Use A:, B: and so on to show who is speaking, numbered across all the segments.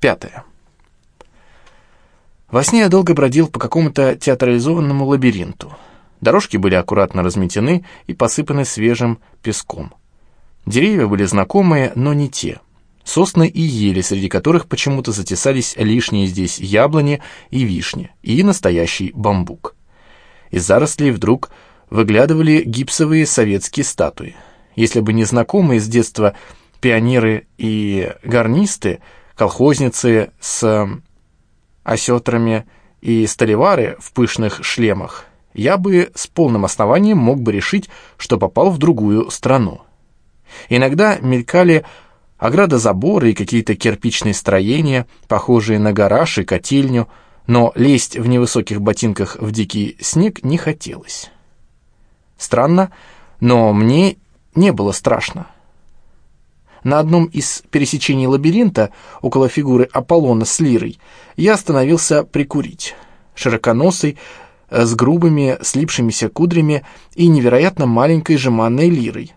A: Пятое. Во сне я долго бродил по какому-то театрализованному лабиринту. Дорожки были аккуратно разметены и посыпаны свежим песком. Деревья были знакомые, но не те. Сосны и ели, среди которых почему-то затесались лишние здесь яблони и вишни, и настоящий бамбук. Из зарослей вдруг выглядывали гипсовые советские статуи. Если бы не знакомые с детства пионеры и гарнисты, колхозницы с осетрами и столевары в пышных шлемах, я бы с полным основанием мог бы решить, что попал в другую страну. Иногда мелькали ограда забора и какие-то кирпичные строения, похожие на гараж и котельню, но лезть в невысоких ботинках в дикий снег не хотелось. Странно, но мне не было страшно. На одном из пересечений лабиринта, около фигуры Аполлона с лирой, я остановился прикурить. Широконосый, э, с грубыми, слипшимися кудрями и невероятно маленькой жеманной лирой.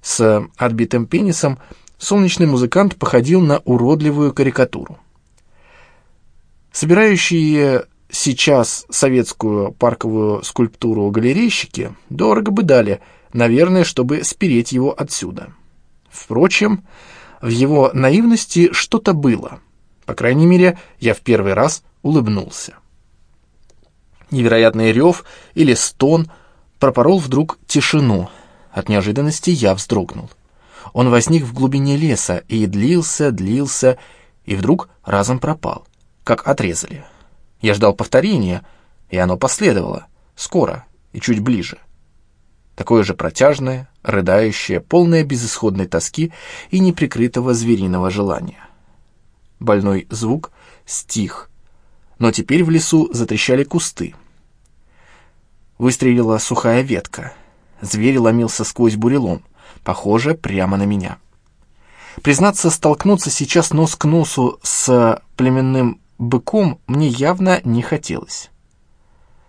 A: С отбитым пенисом солнечный музыкант походил на уродливую карикатуру. Собирающие сейчас советскую парковую скульптуру галерейщики дорого бы дали, наверное, чтобы спереть его отсюда. Впрочем, в его наивности что-то было. По крайней мере, я в первый раз улыбнулся. Невероятный рев или стон пропорол вдруг тишину. От неожиданности я вздрогнул. Он возник в глубине леса и длился, длился, и вдруг разом пропал, как отрезали. Я ждал повторения, и оно последовало, скоро и чуть ближе. Такое же протяжное, рыдающее, полное безысходной тоски и неприкрытого звериного желания. Больной звук стих, но теперь в лесу затрещали кусты. Выстрелила сухая ветка. Зверь ломился сквозь бурелом, похоже, прямо на меня. Признаться, столкнуться сейчас нос к носу с племенным быком мне явно не хотелось.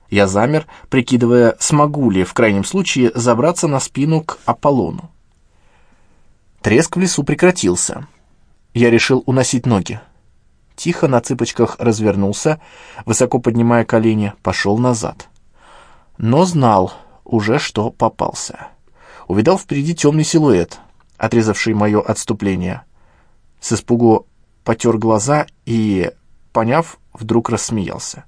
A: Я замер, прикидывая, смогу ли в крайнем случае забраться на спину к Аполлону. Треск в лесу прекратился. Я решил уносить ноги. Тихо на цыпочках развернулся, высоко поднимая колени, пошел назад. Но знал уже, что попался. Увидал впереди темный силуэт, отрезавший мое отступление. С испугу потер глаза и поняв, вдруг рассмеялся.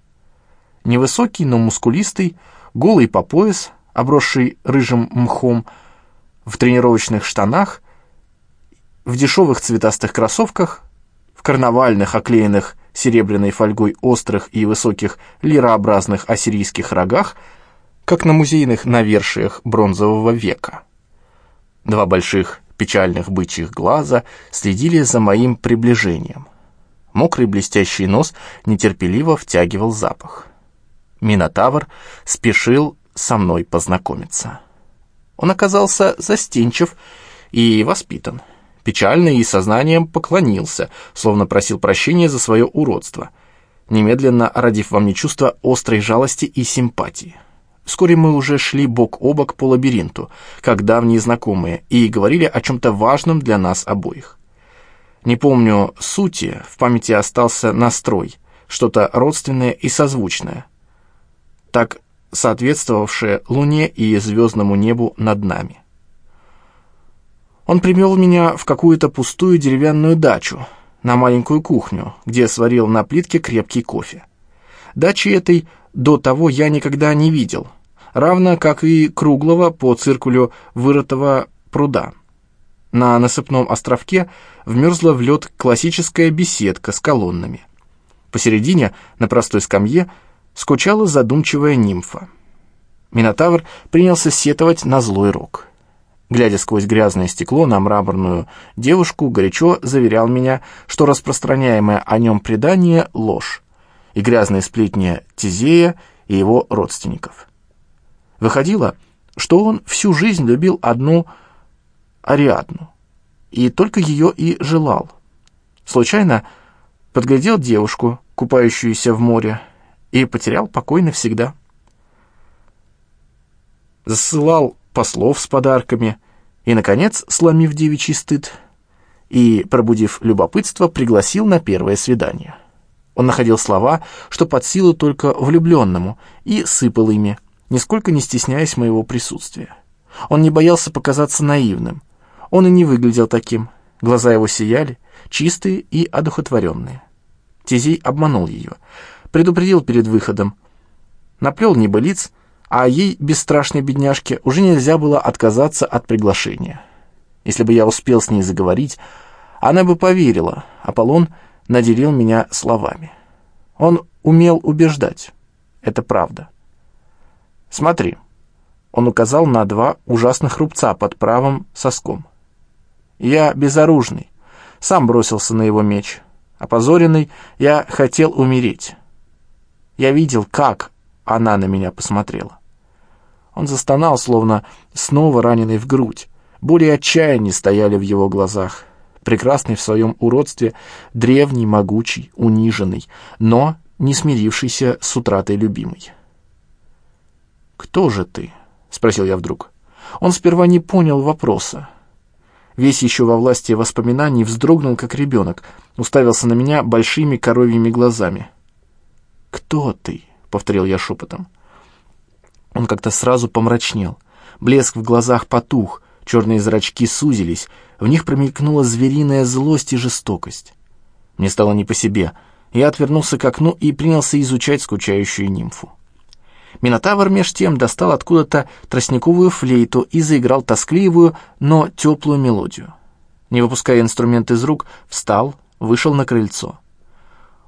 A: Невысокий, но мускулистый, голый по пояс, обросший рыжим мхом, в тренировочных штанах, в дешевых цветастых кроссовках, в карнавальных, оклеенных серебряной фольгой острых и высоких лирообразных ассирийских рогах, как на музейных навершиях бронзового века. Два больших печальных бычьих глаза следили за моим приближением — Мокрый блестящий нос нетерпеливо втягивал запах. Минотавр спешил со мной познакомиться. Он оказался застенчив и воспитан. Печально и сознанием поклонился, словно просил прощения за свое уродство, немедленно родив во мне чувство острой жалости и симпатии. Вскоре мы уже шли бок о бок по лабиринту, как давние знакомые, и говорили о чем-то важном для нас обоих. Не помню сути, в памяти остался настрой, что-то родственное и созвучное, так соответствовавшее Луне и звездному небу над нами. Он привел меня в какую-то пустую деревянную дачу, на маленькую кухню, где сварил на плитке крепкий кофе. Дачи этой до того я никогда не видел, равно как и круглого по циркулю вырытого пруда. На насыпном островке вмерзла в лед классическая беседка с колоннами. Посередине, на простой скамье, скучала задумчивая нимфа. Минотавр принялся сетовать на злой рок. Глядя сквозь грязное стекло на мраморную девушку, горячо заверял меня, что распространяемое о нем предание — ложь, и грязные сплетни Тизея и его родственников. Выходило, что он всю жизнь любил одну Ариадну, и только ее и желал. Случайно подглядел девушку, купающуюся в море, и потерял покой навсегда. Засылал послов с подарками, и, наконец, сломив девичий стыд, и, пробудив любопытство, пригласил на первое свидание. Он находил слова, что под силу только влюбленному, и сыпал ими, нисколько не стесняясь моего присутствия. Он не боялся показаться наивным. Он и не выглядел таким. Глаза его сияли, чистые и одухотворенные. Тизей обманул ее, предупредил перед выходом, наплел небылиц, а ей, бесстрашной бедняжке, уже нельзя было отказаться от приглашения. Если бы я успел с ней заговорить, она бы поверила. Аполлон наделил меня словами. Он умел убеждать. Это правда. Смотри. Он указал на два ужасных рубца под правым соском. Я безоружный. Сам бросился на его меч. Опозоренный, я хотел умереть. Я видел, как она на меня посмотрела. Он застонал, словно снова раненый в грудь. Боли и отчаяние стояли в его глазах. Прекрасный в своем уродстве, древний, могучий, униженный, но не смирившийся с утратой любимой. «Кто же ты?» — спросил я вдруг. Он сперва не понял вопроса. Весь еще во власти воспоминаний вздрогнул, как ребенок, уставился на меня большими коровьими глазами. «Кто ты?» — повторил я шепотом. Он как-то сразу помрачнел. Блеск в глазах потух, Черные зрачки сузились, в них промелькнула звериная злость и жестокость. Мне стало не по себе. Я отвернулся к окну и принялся изучать скучающую нимфу. Минотавр меж тем достал откуда-то тростниковую флейту и заиграл тоскливую, но теплую мелодию. Не выпуская инструмент из рук, встал, вышел на крыльцо.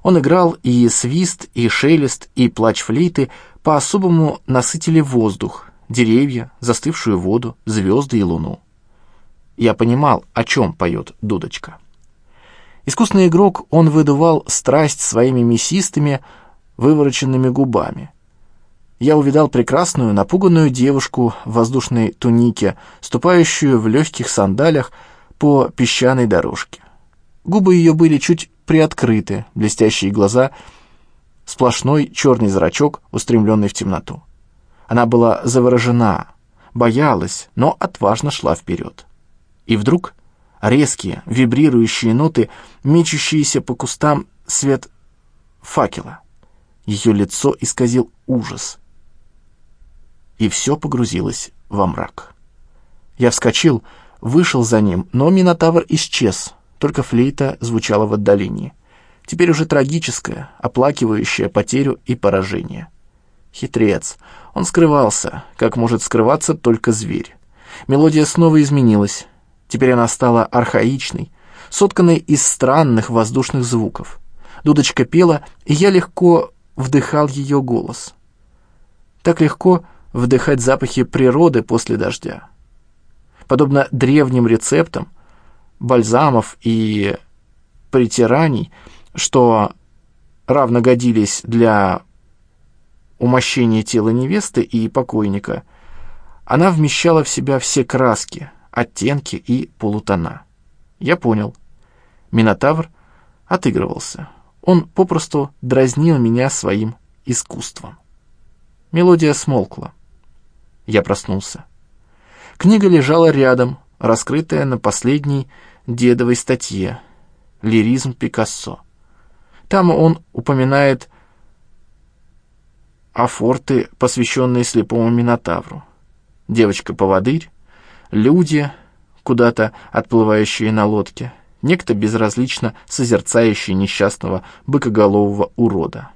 A: Он играл и свист, и шелест, и плач флейты по-особому насытили воздух, деревья, застывшую воду, звезды и луну. Я понимал, о чем поет дудочка. Искусный игрок, он выдувал страсть своими мясистыми, вывороченными губами. Я увидал прекрасную, напуганную девушку в воздушной тунике, ступающую в легких сандалях по песчаной дорожке. Губы ее были чуть приоткрыты, блестящие глаза, сплошной черный зрачок, устремленный в темноту. Она была заворожена, боялась, но отважно шла вперед. И вдруг резкие, вибрирующие ноты, мечущиеся по кустам свет факела. Ее лицо исказил ужас. И все погрузилось во мрак. Я вскочил, вышел за ним, но Минотавр исчез, только флейта звучала в отдалении. Теперь уже трагическая, оплакивающая потерю и поражение. Хитрец. Он скрывался, как может скрываться только зверь. Мелодия снова изменилась. Теперь она стала архаичной, сотканной из странных воздушных звуков. Дудочка пела, и я легко вдыхал ее голос. Так легко вдыхать запахи природы после дождя. Подобно древним рецептам, бальзамов и притираний, что равно годились для умощение тела невесты и покойника, она вмещала в себя все краски, оттенки и полутона. Я понял. Минотавр отыгрывался. Он попросту дразнил меня своим искусством. Мелодия смолкла. Я проснулся. Книга лежала рядом, раскрытая на последней дедовой статье «Лиризм Пикассо». Там он упоминает афорты, посвященные слепому Минотавру. Девочка-поводырь, люди, куда-то отплывающие на лодке, некто безразлично созерцающий несчастного быкоголового урода.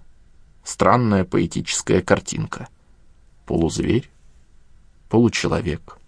A: Странная поэтическая картинка. Полузверь, получеловек.